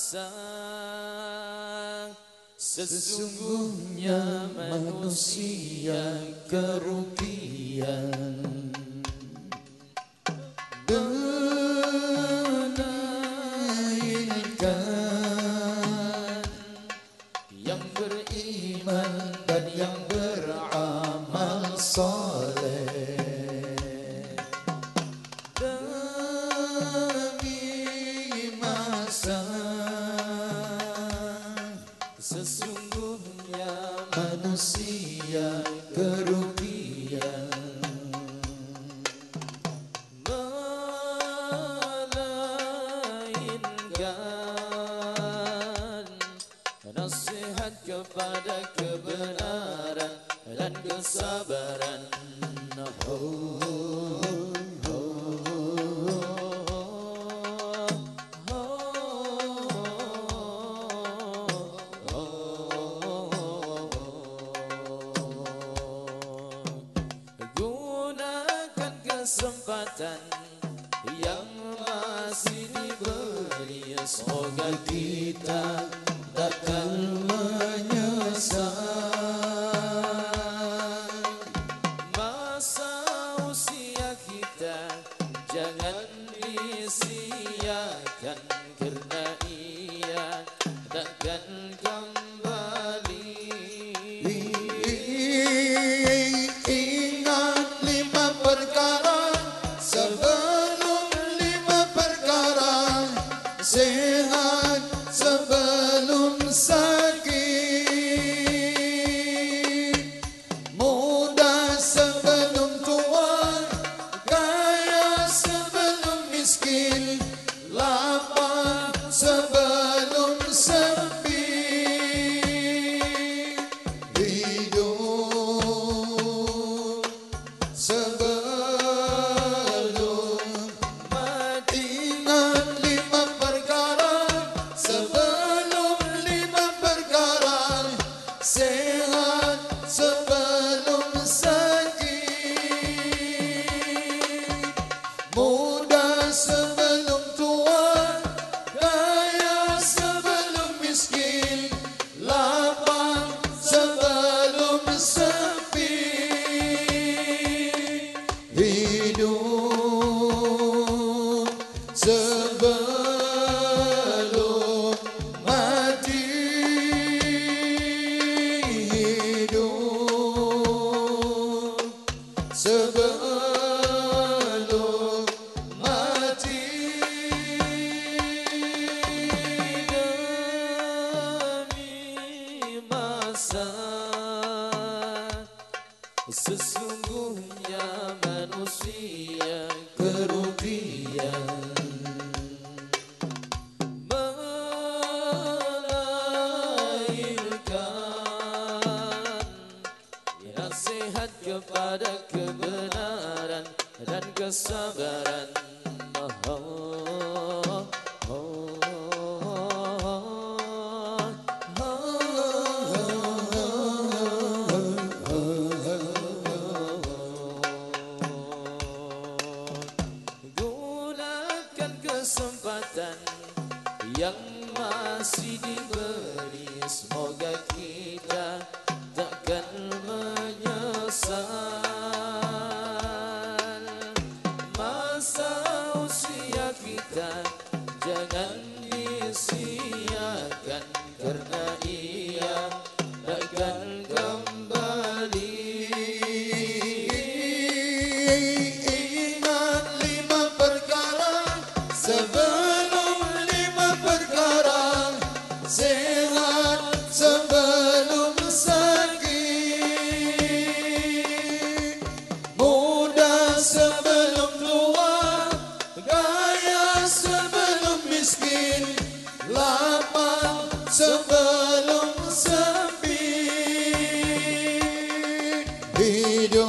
rasa Sesungguhnya manusia kerugian. kepada Kebenaran dan kesabaran oh. kesempatan yang masih diberi. Semoga kita takkan menyesal. Masa usia kita jangan disia-siakan sun. so Sesungguhnya manusia kerugian Kepada kebenaran dan kesabaran. yang masih diberi semoga kita takkan menyesal. Masa usia kita jangan Bir gün